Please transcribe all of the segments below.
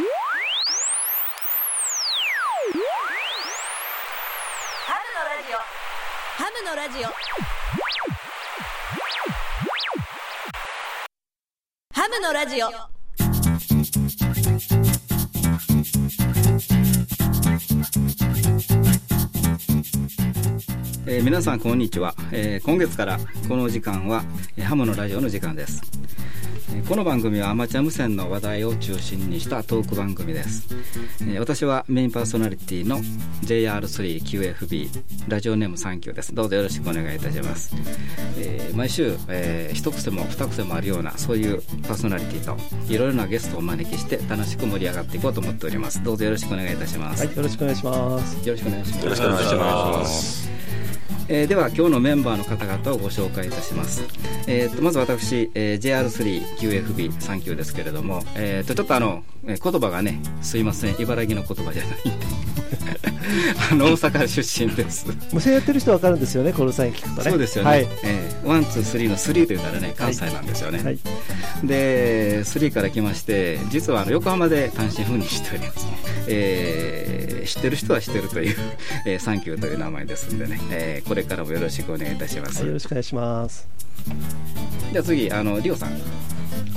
ハムのラジオ。ハムのラジオ。えー皆さんこんにちは、えー今月からこの時間は、えーハムのラジオの時間です、この番組はアマチュア無線の話題を中心にしたトーク番組です、えー私はメインパーソナリティの JR3QFB ラジオネームサンキューです。どうぞよろしくお願いいたします、えー毎週、えー一癖も二癖もあるようなそういうパーソナリティといろいろなゲストをお招きして楽しく盛り上がっていこうと思っております。どうぞよろしくお願いいたします、はい、よろしくお願いします。よろしくお願いします。よろしくお願いします。えーでは今日のメンバーの方々をご紹介いたします、えーとまず私、えー JR3QFB3 級ですけれども、えーとちょっとあの、えー言葉がねすいません。茨城の言葉じゃないんで。あの大阪出身です。無線やってる人わかるんですよね、コールサイン聞くとね。そうですよね、はい。えー one two three の three と言ったらね関西なんですよね、はい。で three から来まして実はあの横浜で単身赴任しております、えー知ってる人は知ってるという、えーサンキューという名前ですんでね、えーこれからもよろしくお願いいたします、はいよろしくお願いします。じゃあ次あのリオさん。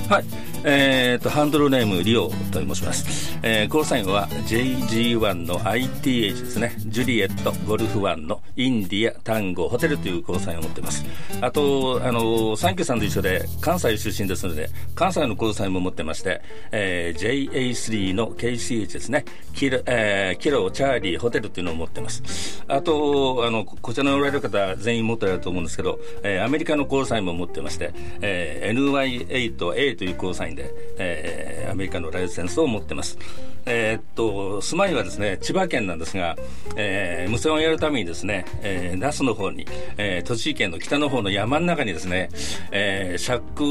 はい、えー、とハンドルネームリオと申します、えー、コールサインは JG1 の ITH ですね。ジュリエットゴルフ1のインディアタンゴホテルというコールサインを持っています。あとあのサンキューさんと一緒で関西出身ですので関西のコーサインも持ってまして、えー、JA3 の KCH ですね。キロ,、えー、キロチャーリーホテルというのを持ってます。あとあのこちらにおられる方全員持ってられると思うんですけど、えーアメリカのコーサインも持ってまして、えー NY8A というコーサインで、えーアメリカのライセンスを持ってます。えーっと、住まいはですね、千葉県なんですが、えー無線をやるためにですね、えー那須の方に、えー栃木県の北の方の山の中にですね、えー、シャック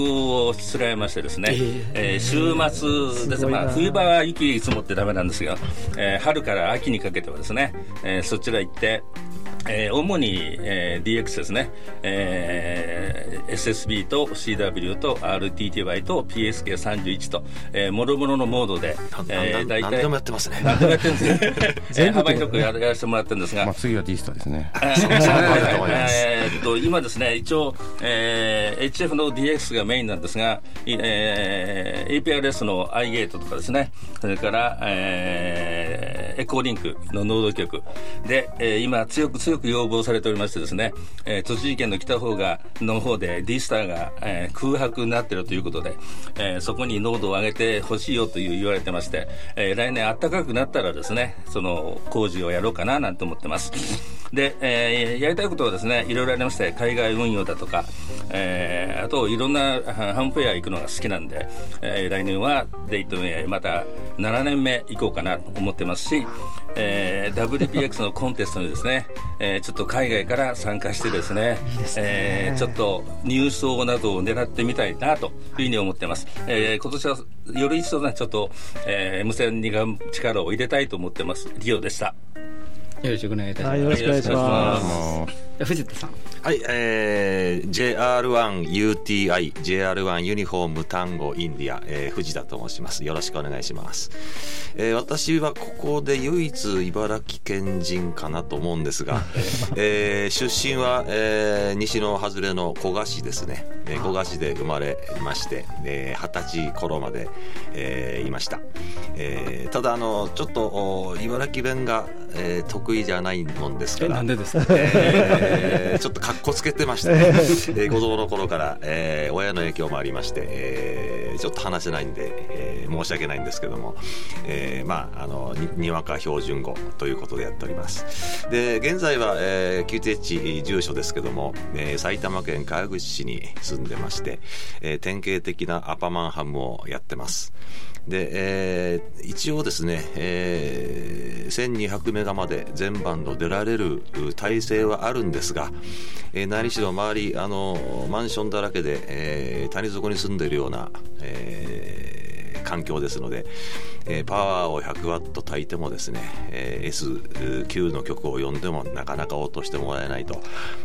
をしつらえましてですね、えー週末ですすまあ、冬場は雪積もってダメなんですが、えー春から秋にかけてはですね、えーそちら行って、えー主に、えー DX ですね、えー SSB と CW と RTTY と PSK31 と、えー、もろもろのモードで、えー、大体何でもやってますね。何でもやってるんですね、えー幅広くやらやらせてもらってるんですが、まあ、次は D スタですね。今ですね、一応、えー HF の DX がメインなんですが、いえー APRS の iGate とかですね、それから、えーエコーリンクのノード局で、えー今強く強く要望されておりましてですね、えー栃木県の北方がの方で D スターが、えー空白になってるということで、えーそこに濃度を上げてほしいよという言われてまして、えー来年暖かくなったらですね、その工事をやろうかななんて思ってます。で、えーやりたいことはですね、いろいろありまして、海外運用だとか、えーあといろんなあハンフェア行くのが好きなんで、えー来年はデイトンへまた7年目行こうかなと思ってますし、えー WPX のコンテストにですね、えーちょっと海外から参加してですね、えーちょっと入賞などを狙ってみたいなというふうに思ってます。えー今年はより一層ね、ちょっと、えー無線にが力を入れたいと思ってます。リオでした。よろしくお願いいたします、はい、よろしくお願いしま。ます藤田さんはい、えー、JR1UTI、JR1 ユニフォーム単語インディア、えー藤田と申します。よろしくお願いします。えー私はここで唯一茨城県人かなと思うんですが、えー出身は、えー西の外れの古賀市ですね。えー古賀市で生まれまして、えー二十歳頃まで、えーいました。えーただ、あの、ちょっと、お茨城弁が、えー得意じゃないもんですから、えなんでですか？えーちょっとかっこつけてまして、ね、えー子供の頃から、えー親の影響もありまして、えーちょっと話せないんで、えー申し訳ないんですけども、えーまあ、あの、ににわか標準語ということでやっております。で、現在は、えー、QTH 住所ですけども、えー埼玉県川口市に住んでまして、えー典型的なアパマンハムをやってます。で、えー一応ですね、えー1200メガまで全バンド出られる体制はあるんですが、えー何しろ周り、あの、マンションだらけで、えー谷底に住んでいるような、えー環境ですので、えー、パワーを100ワット炊いてもですね、えー、S9 の曲を読んでもなかなか落としてもらえないと。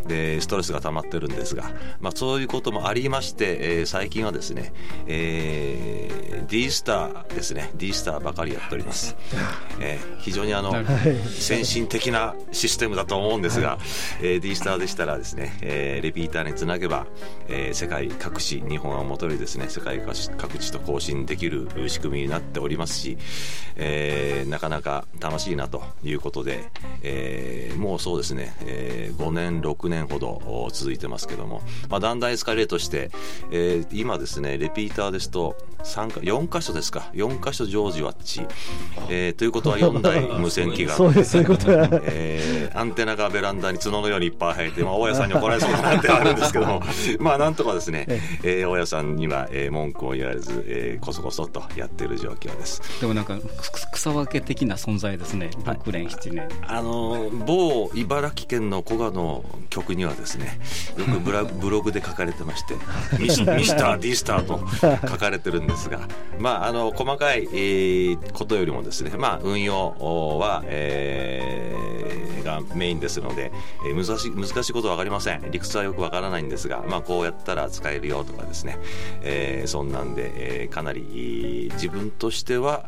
でストレスが溜まってるんですが、まあ、そういうこともありまして、えー、最近はですね、えー、D スターですね。D スターばかりやっております、えー、非常にあの先進的なシステムだと思うんですが、えー、D スターでしたらですね、えー、レピーターにつなげば、えー、世界各地日本をもとにですね世界各地と更新できる仕組みになっておりますし、えー、なかなか楽しいなということで、えー、もうそうですね、えー、5年6年ほど続いてますけども、まあ、だんだんエスカレートして、えー、今ですねレピーターですと3か4箇所ですか4箇所常時ワッチ、えー、ということは4台 無線機がそういうことや、えー、アンテナがベランダに角のようにいっぱい生えて、まあ、大家さんに怒られそうだなってあるんですけども まあなんとかですね、えー、大家さんには、えー、文句を言われず、えー、こそこそとやってる状況ですでもなんか草分け的な存在ですね。6年7年。あの某茨城県の古賀の曲にはですねよくブラ ブログで書かれてましてミスミスター・ ディスターと書かれてるんですがまああの細かい、えー、ことよりもですねまあ運用は、えー、がメインですので、えー、難しい難しいことは分かりません。理屈はよく分からないんですがまあこうやったら使えるよとかですね、えー、そんなんで、えー、かなり自分としては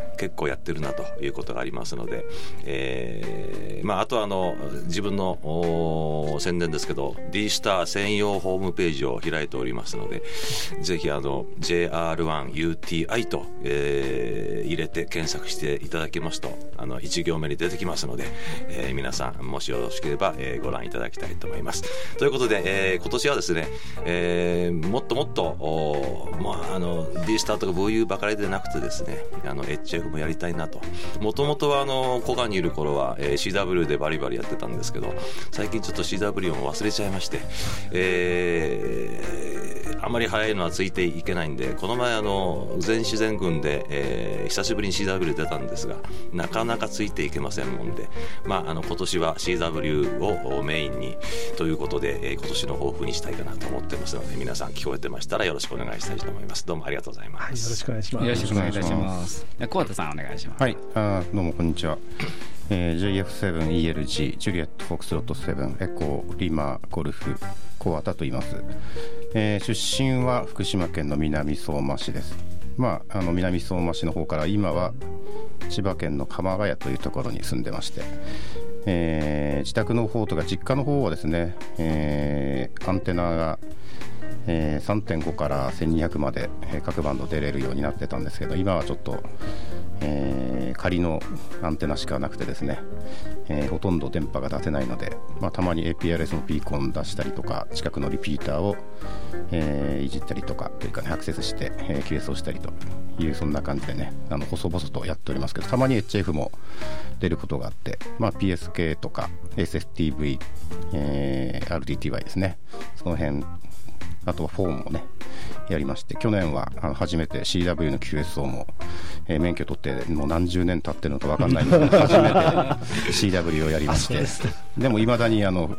結構やってるなということがありますので、えーまあ、あとはあの自分の宣伝ですけど D スター専用ホームページを開いておりますのでぜひあの JR1UTI と、えー、入れて検索していただけますとあの1行目に出てきますので、えー、皆さんもしよろしければ、えー、ご覧いただきたいと思います。ということで、えー、今年はですね、えー、もっともっとお、まあ、あの D スターとか VU ばかりでなくてですねあの HF もやりたいなと。もともとはあの古賀にいる頃は、えー、CW でバリバリやってたんですけど最近ちょっと CW を忘れちゃいまして、えー、あまり早いのはついていけないんでこの前あの全自然軍で、えー、久しぶりに CW 出たんですがなかなかついていけませんもんで、まあ、あの今年は CW をメインにということで、えー、今年の抱負にしたいかなと思ってますので皆さん聞こえてましたらよろしくお願いしたいと思います。どうもありがとうございます、はい、よろしくお願いします。よろしくお願いいたします。小畑さんお願いします。はい。あどうもこんにちは。えー、JF7ELG ジュリエット・フォックスロット7エコーリマゴルフ小畑と言います、えー、出身は福島県の南相馬市です。まああの南相馬市の方から今は千葉県の鎌ヶ谷というところに住んでまして、えー、自宅の方とか実家の方はですね、えー、アンテナがえー、3.5から1200まで、え、各バンド出れるようになってたんですけど今はちょっと、えー、仮のアンテナしかなくてですね、えー、ほとんど電波が出せないので、まあ、たまに APRS のピーコン出したりとか近くのリピーターを、えー、いじったりとかというか、ね、アクセスして、えー、QS をしたりというそんな感じでねあの細々とやっておりますけどたまに HF も出ることがあって、まあ、PSK とか SSTV、えー、RDTY ですね。その辺あとはフォームもねやりまして去年はあの初めて CW の QSO も、えー、免許取ってもう何十年経ってるのか分かんないんですけど初めて CW をやりまして。でもいまだにあの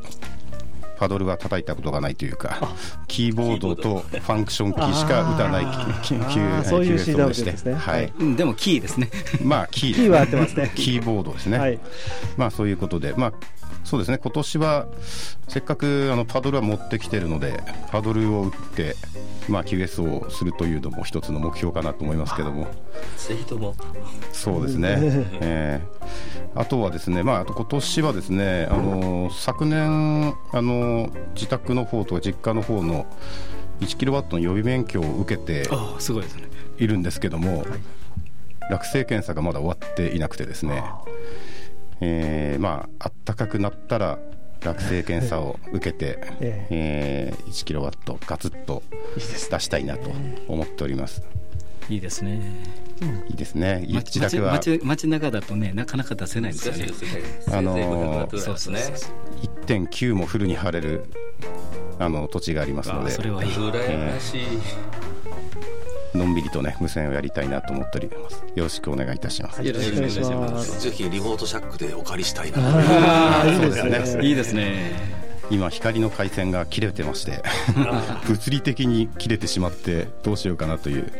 パドルは叩いたことがないというかキーボードとファンクションキーしか打たないそういう CW ですね、はい、でもキーですね。まあキー、キーは合ってますね。キーボードですね、はい、まあそういうことでまあそうですね。今年はせっかくあのパドルは持ってきてるのでパドルを打って、まあ、QS をするというのも一つの目標かなと思いますけども。ぜひとも。そうですね、えー、あとはですね、まあ、あと今年はですねあの昨年あの自宅の方とか実家の方の1キロワットの予備免許を受けているんですけども、落成検査がまだ終わっていなくてですねえー、まあ暖かくなったら落成検査を受けて、ええー、1キロワットガツッと出したいなと思っております。いいですね。いいですね。自宅は街街中だとねなかなか出せないんですよね。あのー、そうですね。1.9もフルに張れるあの土地がありますので、それはいい。羨ましい。のんびりとね無線をやりたいなと思っております。よろしくお願いいたします。よろしくお願いします。ぜひリモートシャックでお借りしたいなそうですね。いいですね。今光の回線が切れてまして 物理的に切れてしまってどうしようかなという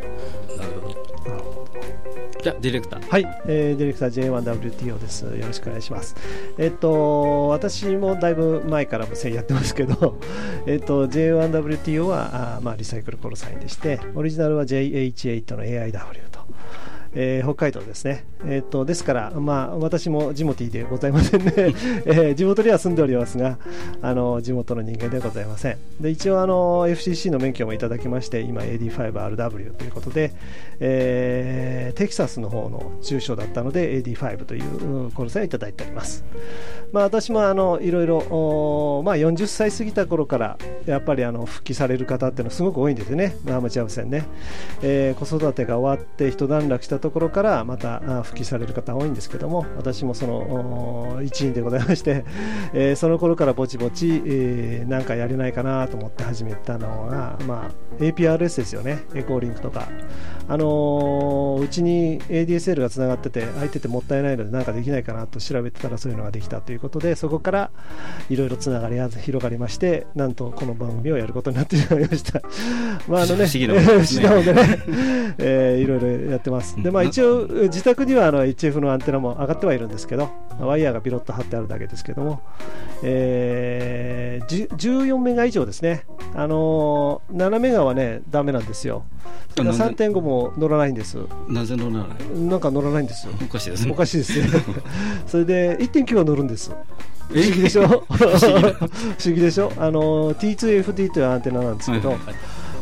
じゃあディレクター。はい、えー、ディレクター J1WTO です。よろしくお願いします。えっと私もだいぶ前から無線やってますけど えっと J1WTO はあまあリサイクルコロサインでしてオリジナルは JH8 の AIW と。えー、北海道ですね、えーと、ですから、まあ、私もジモティーでございませんね、えー、地元には住んでおりますがあの地元の人間ではございません。で一応あの FCC の免許もいただきまして今 AD5RW ということで、えー、テキサスの方の中小だったので AD5 というコルサをいただいております、まあ、私もあのいろいろ、まあ、40歳過ぎた頃からやっぱりあの復帰される方っていうのはすごく多いんですよね。アマチュア無線ね、えー、子育てが終わって一段落したところからまた復帰される方多いんですけども私もその一員でございまして、えー、その頃からぼちぼち、えー、なんかやれないかなと思って始めたのが、まあ、APRS ですよねエコーリンクとか、あのー、うちに ADSL がつながってて空いててもったいないので何かできないかなと調べてたらそういうのができたということでそこからいろいろつながりが広がりましてなんとこの番組をやることになってしまいました。まああのね、不思議なもんでね、えー、いろいろやってます。でまあ、一応、自宅にはあの HF のアンテナも上がってはいるんですけど、ワイヤーがピロッと張ってあるだけですけども、えー、14メガ以上ですね、あのー、7メガはね、だめなんですよ、だから3.5も乗らないんです。なぜ乗らない？なんか乗らないんですよ。おかしいですね。おかしいですね。それで1.9は乗るんです。不思議でしょ？不思議 でしょ？あの T2FD というアンテナなんですけど、はいはい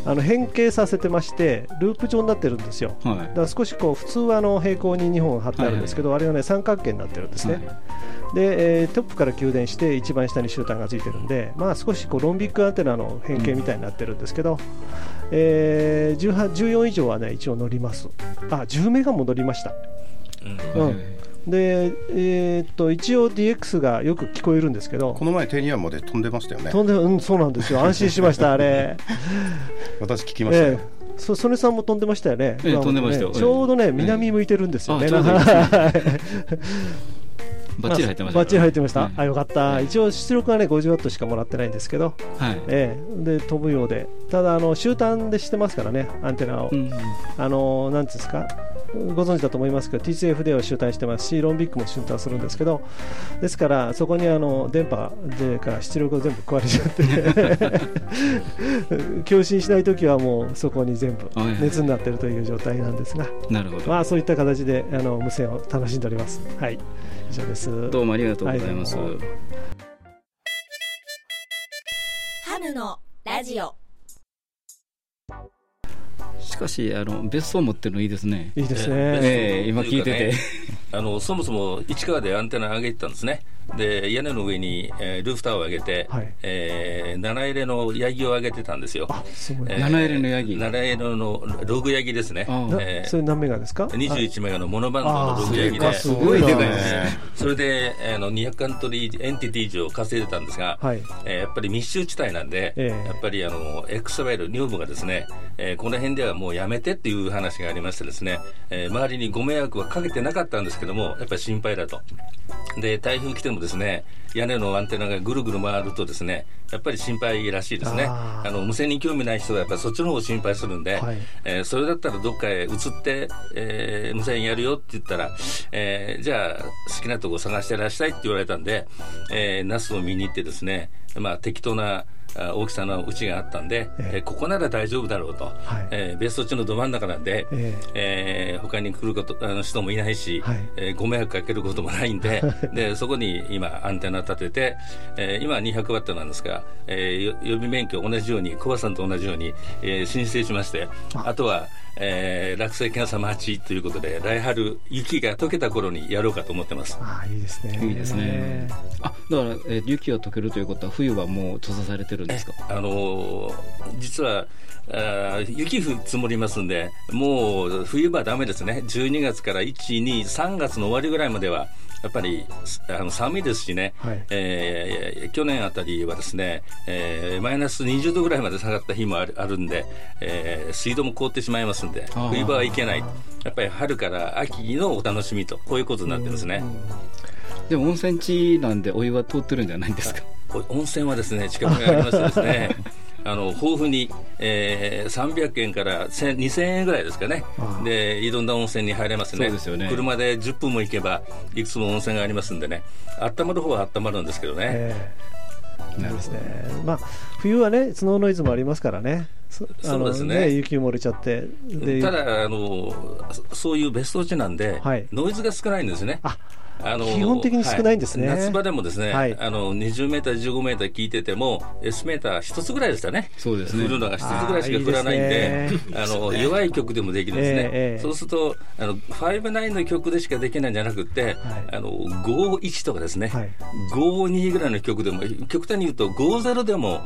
あの変形させてましてループ状になってるんですよ、はい、だから少しこう普通はあの平行に2本貼ってあるんですけど、はいはい、あれはね三角形になってるんですね、はい、で、えー、トップから給電して一番下に終端がついてるんで、まあ、少しこうロンビックアンテナの変形みたいになってるんですけど、うん、えー、14以上はね一応乗ります。あ10メガも乗りました、うん、うんで、えー、っと一応 DX がよく聞こえるんですけどこの前テニアまで飛んでましたよね。飛んでうんそうなんですよ。安心しましたあれ。私聞きましたよ、えーそ曽根さんも飛んでましたよね、ええ、飛んでましたよ、ちょうどね、南向いてるんですよね、バッチリ入ってました、バッチリ入ってました、あよかった、一応出力はね50ワットしかもらってないんですけど、はい。ええ、で飛ぶようで、ただあの、終端でしてますからね、アンテナを、うん、あのなんですか、ご存知だと思いますけど TCFD を集大してますしロンビックも集大するんですけどですからそこにあの電波でから出力を全部食われちゃって 共振しないときはもうそこに全部熱になっているという状態なんですがなるほど、まあ、そういった形であの無線を楽しんでおります。はい。以上です。どうもありがとうございます、はい、ハムのラジオしかしあの別荘持ってるのいいですね。いいですね、えー、今聞いてて、あのそもそも市川でアンテナ上げてたんですねで屋根の上に、えー、ルーフタワーを上げて、はい、えー、七入れのヤギを上げてたんですよ。すごい。えー、七入れのヤギ。七入れのログヤギですね。えー、それ何メガですか？21メガのモノバンドのログヤギで。すごいでかいですね。それであの200カントリーエンティティ以上稼いでたんですが、はい、えー、やっぱり密集地帯なんで、えー、やっぱりあの X ワイル女房がですね、えー、この辺ではもうやめてっていう話がありましてですね、えー、周りにご迷惑はかけてなかったんですけども、やっぱり心配だと。で台風来てもですね屋根のアンテナがぐるぐる回るとですねやっぱり心配らしいですね。あの無線に興味ない人はやっぱりそっちの方を心配するんで、はい、えー、それだったらどっかへ移って、えー、無線やるよって言ったら、えー、じゃあ好きなとこ探してらっしゃいって言われたんで、えー、ナスを見に行ってですねまあ適当な大きさのうちがあったんで、えー、ここなら大丈夫だろうと、はい、えー、別荘地のど真ん中なんで、えーえー、他に来ることあの人もいないし、はい、えー、ご迷惑かけることもないんで でそこに今アンテナ立てて、えー、今200ワットなんですが、えー、予備免許同じようにコバさんと同じように、えー、申請しましてあとはえー、落石がさ待ちということで来春雪が溶けた頃にやろうかと思ってます。あいいですね。いいですね。あだから、えー、雪が溶けるということは冬はもう閉ざされてるんですか？あのー、実はあ雪積もりますんでもう冬場はだめですね。12月から123月の終わりぐらいまではやっぱりあの寒いですしね、はい、えー、去年あたりはですね、えー、マイナス20度ぐらいまで下がった日もあるあるんで、えー、水道も凍ってしまいますんで、冬場はいけない、やっぱり春から秋のお楽しみと、こういうことになってますね。でも温泉地なんでお湯は通ってるんじゃないんですか？温泉はですね近くにありましてですね あの豊富に、えー、300円から2000円ぐらいですかね。でいろんな温泉に入れますね。そうですよね。車で10分も行けばいくつも温泉がありますんでね。温まる方は温まるんですけどね、えー、なるほど。ね、まあ、冬はねスノーノイズもありますからね。そそうですね。雪漏れちゃって。でただあのそういう別荘地なんで、はい。ノイズが少ないんですね。ああの基本的に少ないんですね。はい。夏場でもですね、はい。あの20メーター、15メーター聞いてても、S メーター一つぐらいでしたね、そうですね。降るのが一つぐらいしか降らないんで、あーいいですあの弱い曲でもできるんですね、ええええ。そうすると、あの59の曲でしかできないんじゃなくて、あの51とかですね、はい。52ぐらいの曲でも、極端に言うと50でも。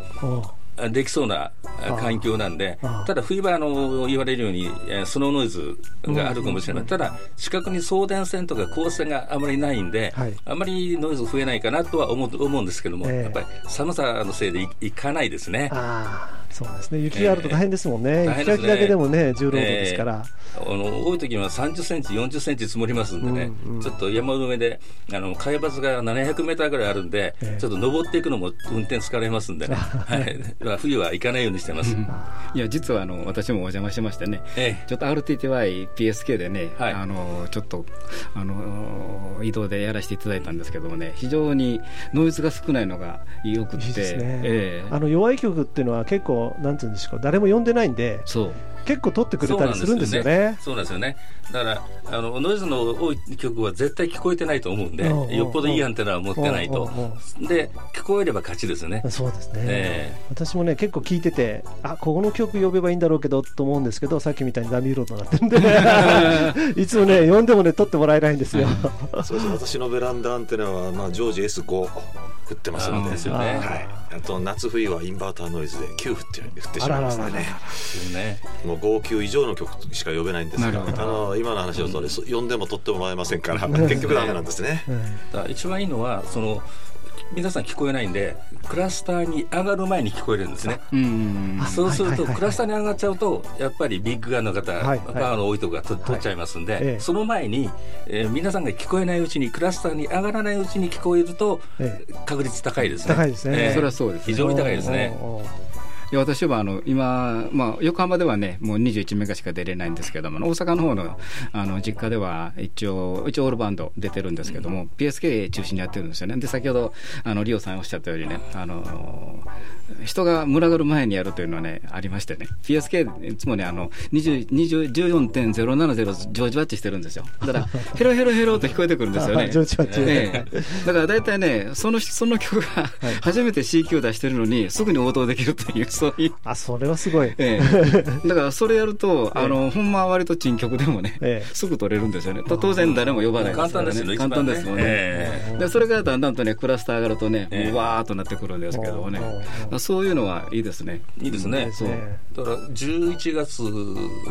できそうなあ環境なんでただ冬場あの言われるように、えースノーノイズがあるかもしれない、ただ、近くに送電線とか光線があまりないんで、はい。あまりノイズ増えないかなとは思う思うんですけども、ええ。やっぱり寒さのせいでいいかないですね。そうですね。雪があると大変ですもんね、ええ。大変ですね雪かきだけでもね重労働ですから、あの多い時には30センチ、40センチ積もりますんでね、うんうん。ちょっと山の上で、あの海抜が700メーターぐらいあるんで、ええ。ちょっと登っていくのも運転疲れますんでね、はい、まあ冬は行かないようにしてます。いや実はあの私もお邪魔しましてね、ええ。ちょっと RTTY、PSK でね、はい。あのちょっとあの移動でやらせていただいたんですけどもね、非常にノイズが少ないのがよくって、あの弱い曲っていうのは結構なんていうんですか。誰も呼んでないんでそう。結構取ってくれたりするんですよね。そうなんですよね。だからあのノイズの多い曲は絶対聞こえてないと思うんで、よっぽどいいアンテナを持ってないと。で聞こえれば勝ちですよね。そうですね、え私もね結構聞いててあここの曲呼べばいいんだろうけどと思うんですけどさっきみたいにダミーロードになってるんで。いつもね呼んでもね取ってもらえないんですよ。そうです私のベランダアンテナは、まあ、常時 S5 振ってますのあで。ですよねはい、あと夏冬はインバーターノイズで9振って振ってしまいますね。ね。もう5級以上の曲しか呼べないんですがあの今の話を通り、そ呼んでも取ってもらえませんから結局ダメなんですね、一番いいのはその皆さん聞こえないんでクラスターに上がる前に聞こえるんですね。うん。うんうんそうすると、クラスターに上がっちゃうと、やっぱりビッグガンの方、はいはい。パワーの多いとこがと取っちゃいますんで、ええその前に、えー皆さんが聞こえないうちに、クラスターに上がらないうちに聞こえると、え確率高いですね。高いですね。ええ。それはそうですね。非常に高いですね。おーおーいや私はあの今、まあ、横浜ではね、もう21メガしか出れないんですけども、大阪の方のあの実家では一応、一応オールバンド出てるんですけども、PSK 中心にやってるんですよね。で、先ほど、あの、リオさんおっしゃったようにね、あの、人が群がる前にやるというのはね、ありましてね、PSK いつもね、あの、20 20 14.070ジョージワッチしてるんですよ。だから、ヘロヘロヘロと聞こえてくるんですよね。あジョージワッチええ。だから大体ね、その、その曲が初めて C 級出してるのに、すぐに応答できるという、そういう。あそれはすごい、ええ、だからそれやると、あの、ほんまは割と珍曲でもね、ええ。すぐ取れるんですよね。と当然誰も呼ばないですからね。簡単ですよね、簡単ですよね。えでそれがだんだんとね、クラスター上がるとね、うわーっとなってくるんですけどもねそういうのはいいですね。いいですね。そう。だから11月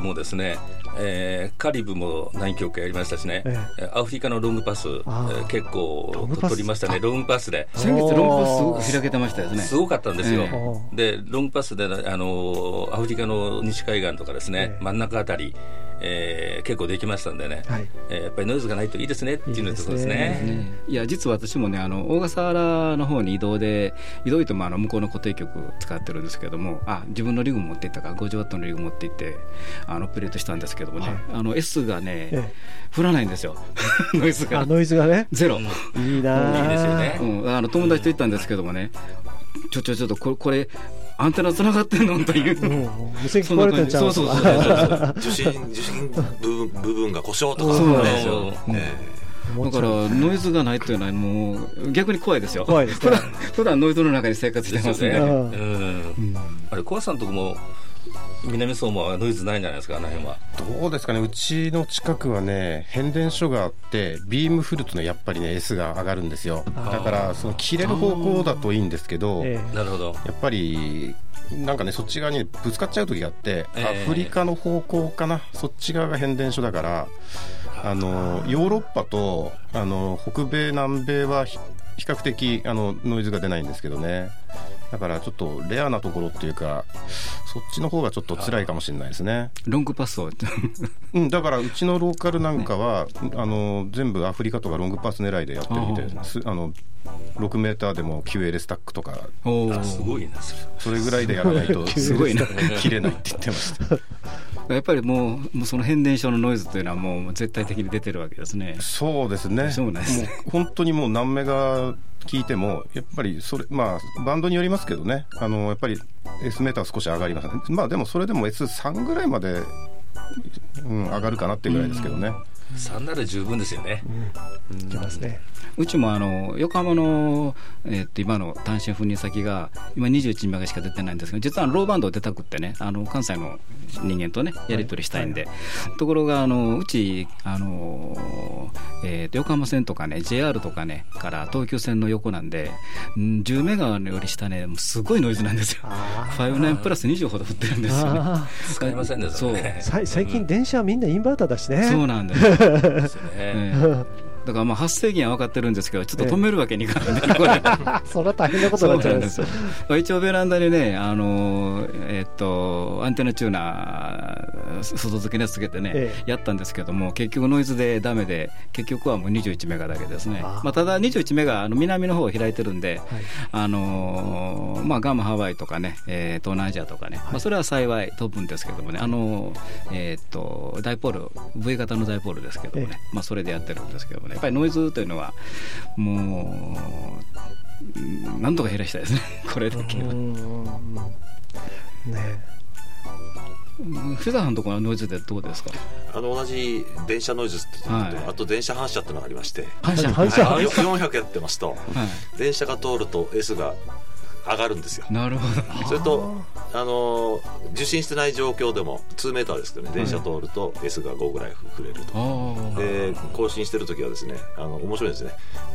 もですね、えーカリブも何曲かやりましたしね、えアフリカのロングパス、え結構取りましたね、ロングパスで。先月ロングパスすごく開けてましたよね。すごかったんですよ、え。でロングパスであのアフリカの西海岸とかですね、ええ。真ん中あたり、えー結構できましたんでね、はい。えーやっぱりノイズがないといいですねっていうのところですね。いや実は私もねあの小笠原の方に移動で移動ともあの向こうの固定曲使ってるんですけどもあ自分のリグ持っていったから50ワットのリグ持っていってあのオペレートしたんですけどもね、はい。あの S がね、え降らないんですよ。ノイズが。あノイズがね？ゼロ、いいなあ。いいですよね。うん、あの友達と行ったんですけどもねちょちょちょっとこれこれアンテナつながってんの？という、うん。無線聞こえてんちゃう？そうそうそうそう受信受信部分部分が故障とか。そうなんねですよ。えだからノイズがないっていうのはもう逆に怖いですよ。怖いですね。普段普段ノイズの中に生活してますね。あれ、小橋さんのとこも南相馬はノイズないんじゃないですか、あの辺は。どうですかねうちの近くはね変電所があってビームフルトのやっぱりね S が上がるんですよ。だからその切れる方向だといいんですけどええ。なるほど。やっぱりなんかねそっち側にぶつかっちゃう時があって、ええ。アフリカの方向かなそっち側が変電所だからあのヨーロッパとあの北米南米はひ比較的あのノイズが出ないんですけどねだからちょっとレアなところっていうか、そっちの方がちょっと辛いかもしれないですね。ロングパスを うん、だからうちのローカルなんかは、あの全部アフリカとかロングパス狙いでやってるみたいです。あの6メーターでも QL スタックとか、すごいなそれそれぐらいでやらないと、すごいな切れないって言ってました。やっぱりもうもうその変電所のノイズというのはもう絶対的に出てるわけですねそうですね。そうなんですねもう本当にもう何メガ聞いても、やっぱりそれ、まあ、バンドによりますけどね、あのやっぱり S メーター少し上がります、ね、まあでもそれでも S3 ぐらいまで、うん、上がるかなっていうぐらいですけどね。3なら十分ですよね、いきますね。うちもあの横浜の、えーっと今の単身赴任先が今21メガしか出てないん。ですけど実はローバンドを出たくってねあの関西の人間とねやり取りしたいん。で、ところがあのうちあの、えーっと横浜線とかね JR とかねから東急線の横なん。で、うん。10メガより下ねもうすごいノイズなん。ですよあ59プラス20ほど振ってるん。ですよね使いません。ねそれね最近電車はみん。なインバーターだしね。そうなん。ですですね、だからまあ発生源は分かってるんですけど、ちょっと止めるわけにいかないんで、これ。それは大変なことになっちゃうなんですよ一応ベランダにね、あのえっとアンテナチューナー、外付けのやつつけてね、えやったんですけども、結局ノイズでダメで、結局はもう21メガだけですね、あまあ、ただ21メガ、あの南の方を開いてるんで、はい。あのまあ、ガムハワイとかね、えー東南アジアとかね、まあ、それは幸い飛ぶんですけどもね、あのえっとダイポール、V 型のダイポールですけどもね、まあ、それでやってるんですけどもね、やっぱりノイズというのは、もう、うんなんとか減らしたいですね、これだけは。うんね。藤田さんのところのノイズでどうですか？あの同じ電車ノイズって言って、はい。あと電車反射っていうのがありまして、反射。反射。あよ400やってますと、は電車が通ると S が上がるんですよ。い、。なるほど。それと、あの受信してない状況でも2メーターですけどね、電車通ると S が5ぐらい触れると。あで更新してる時はですねあの面白いですね。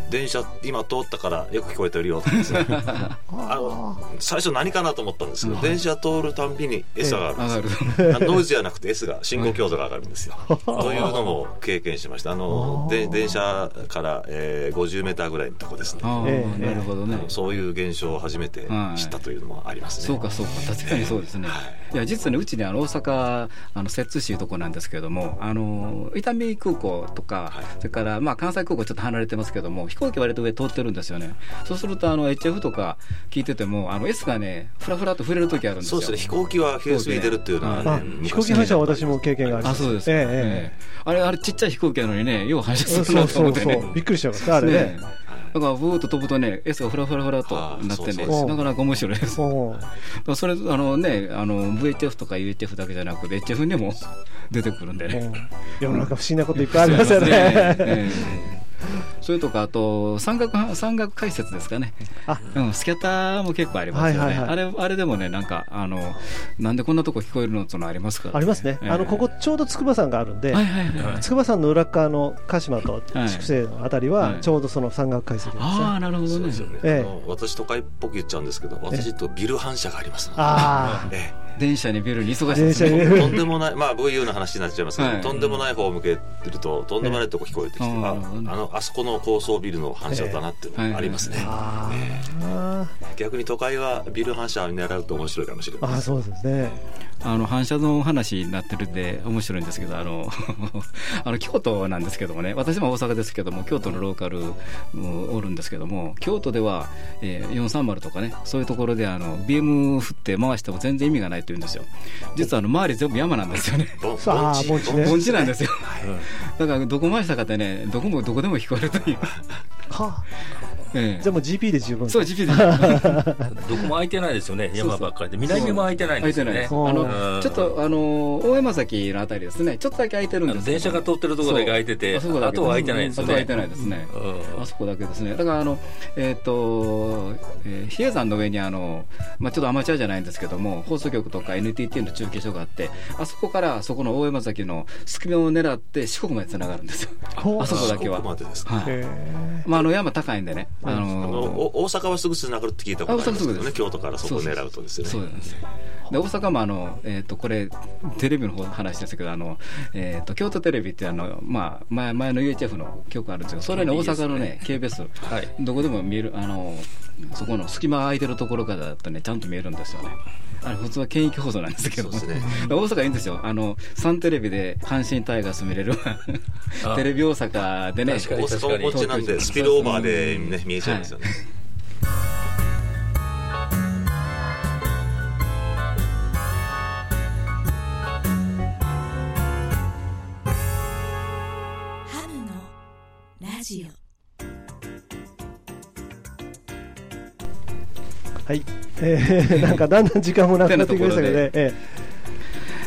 電車今通ったからよく聞こえてるよとかですねあの最初何かなと思ったんですけど、電車通るたんびに S が上があ、るんですノイズじゃなくて S が信号強度が上がるんですよ。とい。うのも経験しました。あので電車から、えー、50メーターぐらいのとこですね。あえなるほどね。そういう現象を初めて知ったというのもありますね。そうかそうか確かにそうですね、い、や実はねうちねあの大阪あの摂津市いうとこなんですけれどもあの伊丹空港とか、はい。それからまあ関西空港ちょっと離れてますけども飛行機割と上通ってるんですよね。そうするとあの HF とか聞いててもあの S がねふらふらっと触れる時あるんですよ。そうですね。飛行機はフェースに出るっていうのはね、飛行機反射は私も経験があります。あそうですか、ええ。ええ。えあれあれちっちゃい飛行機なのにねよう反射えするなとそうそう思ってねそう。びっくりしちゃいます。あれね。ね。だからブーッと飛ぶとね S がふらふらふらっとなってねなかなか面白いです。それあのねあの VHF とか UHF だけじゃなくて HF にも出てくるんでね。世の中不思議なこといっぱいありますよね。え えそれとかあと三角三角解説ですかね。あうん、スキャッターも結構ありますよね。あれあれでもねなんかあのなんでこんなとこ聞こえるのっていうのありますから、ありますね。ええあのここちょうど筑波山があるんで。筑波山の裏側の鹿島と筑西のあたりははいちょうどその山岳解析ですね。ああなるほどねそうですよね。ええ私都会っぽく言っちゃうんですけど、私とビル反射がありますので。ああ、え電車にビルに忙しい電車ですね。とんでもない、まあ VU の話になっちゃいますけど、はいとんでもない方を向けてると、とんでもないとこ聞こえてきて、ええああーあの、あそこの高層ビルの反射だなっていうのがありますね。逆に都会はビル反射を狙うと面白いかもしれません。あー、そうですね。あの反射の話になってるんで面白いんですけどあの あの京都なんですけどもね私も大阪ですけども京都のローカルもおるんですけども京都では、えー、430とかねそういうところであのビーム振って回しても全然意味がないって言うんですよ。実はあの周り全部山なんですよね。ぼさあ盆地なんですよ。だからどこ回したかってねどこもどこでも聞こえるという、はええじゃあもう GP で十分。そう GP で どこも空いてないですよね、山ばっかりで、南も空いてないんですよね。空いてないです。あうんのちょっとあの大山崎のあたりですね。ちょっとだけ空いてるんです電車が通ってるところだけ空いてて、あそこだけあとは空いてないですよね。あとは空いてないですね。うんあそこだけですね。だからあのえっ、と、えー比叡山の上にあのまあちょっとアマチュアじゃないんですけども放送局とか NTT の中継所があって、あそこからそこの大山崎の隙間を狙って四国まで繋がるんですよ。あそこだけは四国までですかはい。へまああの山高いんでね。ああの大阪はすぐつながるって聞いたことありますけどね京都からそこを狙うとですね。そうなんですで大阪もあの、えー、とこれテレビの方の話ですけどあの、えー、と京都テレビってあの、まあ、前前の UHF の局あるんですけどそれに大阪のね KBS はい。どこでも見えるあのそこの隙間空いてるところからだとねちゃんと見えるんですよねあれ普通は県域放送なんですけど。ね。大阪いいんですよ。あのサンテレビで阪神タイガース見れるあ。テレビ大阪でね。大阪をこっちなんでスピルオーバーで、ね、見えちゃいますよね、ハムのラジオ。はい、えー、なんかだんだん時間もなくなってきましたけどね、え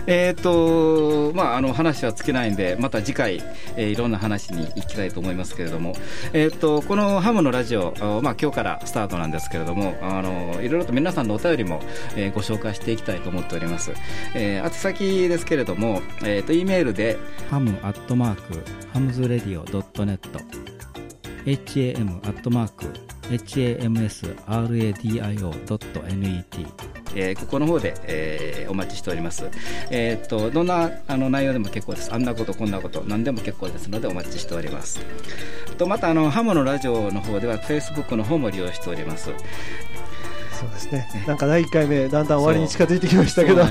え。ーとまあ、あの話は尽きないんで、また次回、えーいろんな話に行きたいと思いますけれども、えー、とこのハムのラジオ、あまあ今日からスタートなんですけれども、あのいろいろと皆さんのお便りも、えーご紹介していきたいと思っております。えー、宛先ですけれども、えー、と E メールで、ハムアットマーク、ハムズレディオ .net、ham アットマーク、hamsradio.net えーここの方で、えーお待ちしております。えーっとどんなあの内容でも結構です。あんなことこんなこと何でも結構ですのでお待ちしております。とまたあのハムのラジオの方では Facebook の方も利用しております。ーそうですね、なんか第1回目、だんだん終わりに近づいてきましたけど、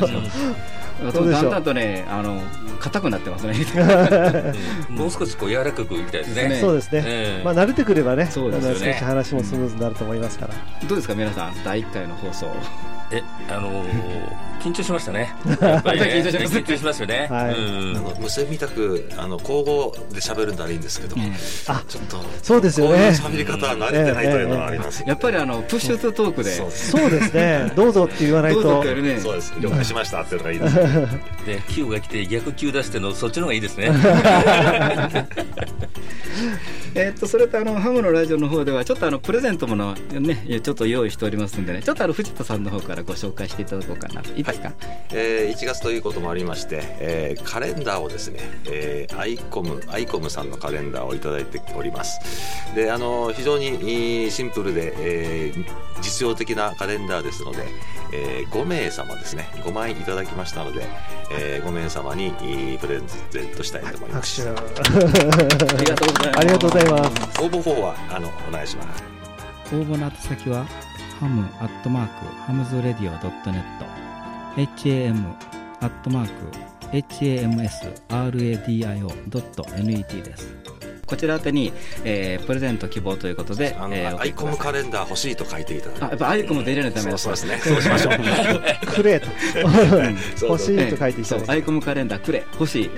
そうだんだんとねあの硬くなってますね。うん。もう少しこう柔らかくいきたいですね。ね。そうですね、ええ。まあ、慣れてくればね、そうですよね。あの少し話もスムーズになると思いますから、どうですか皆さん。第1回の放送。え、あのー 緊張しましたね。やっぱりね緊張します。緊張しますよね。はい。うん。あの無線みたくあの交互で喋るんならいいんですけど、あちょっとそうですよね、喋り方は慣れてないというのはあります、やっぱりあのプッシュトークで。そうです。ね、どうぞって言わないどうぞと。って、やるね。そうです了解しましたっていうのがいいですで、Q が来て逆 Q 出してのそっちの方がいいですね。えーっとそれとあのハムのラジオの方ではちょっとあのプレゼントものねちょっと用意しておりますんでねちょっとあの藤田さんの方からご紹介していただこうかな。とい。いですか、えー1月ということもありまして、えーカレンダーをですね、えーアイコムアイコムさんのカレンダーをいただいております。であの非常にえーシンプルで、えー実用的なカレンダーですので、え5名様ですね5枚いただきましたので、え5名様にえープレゼントしたいと思います。拍手 ありがとうございます。ありがとうございます。応募方法はあのお願いします。応募の宛先はハムアットマークハムズレディオドットネット。ham アットマーク hamsradio.net ですこちら宛てに、えープレゼント希望ということで、あの、えーアイコムカレンダー欲しいと書いていただいて。あやっぱアイコムで入れないためそうそうですね。そうしましょう。くれと欲しいと書いていたそうだいてアイコムカレンダーくれ。欲しい。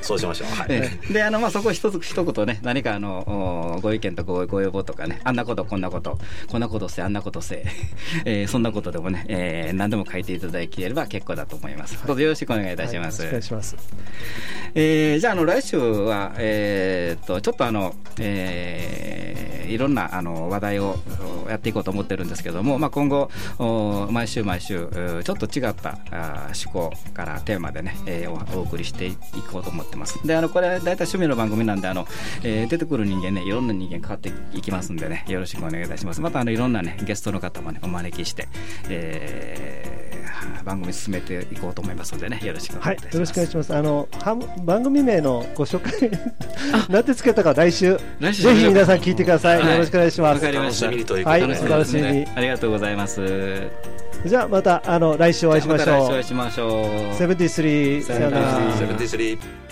そうしましょう。はい、ええであのまあそこ一つ一言ね何かあのおご意見とごご要望とかねあんなことこんなことこんなことせあんなことせ、えーそんなことでもね、えー何でも書いていただければ結構だと思います。どうぞよろしくお願いいたします、はい。お願いします。えーじゃああの来週は、えーっとちょっとあの、えーいろんなあの話題をやっていこうと思ってるんですけども、まあ、今後毎週毎週ちょっと違ったあー趣向からテーマでね、えーおお送りしていこうと思ってます。であのこれ大体趣味の番組なんであの、えー出てくる人間ねいろんな人間変わっていきますんでねよろしくお願いいたします。またあのいろんなねゲストの方もねお招きして、えー番組進めていこうと思いますのでねよろしくおはい願いします、、よろしくお願いします。あの、ハム番組名のご紹介、なんてつけたか来週、来週ぜひ皆さん聞いてください。はいよろしくお願いしますわか。りましたはい楽しみにありがとうございます。じゃあまたあの来週お会いしましょう来週お会い。しましょう。73さよなら。73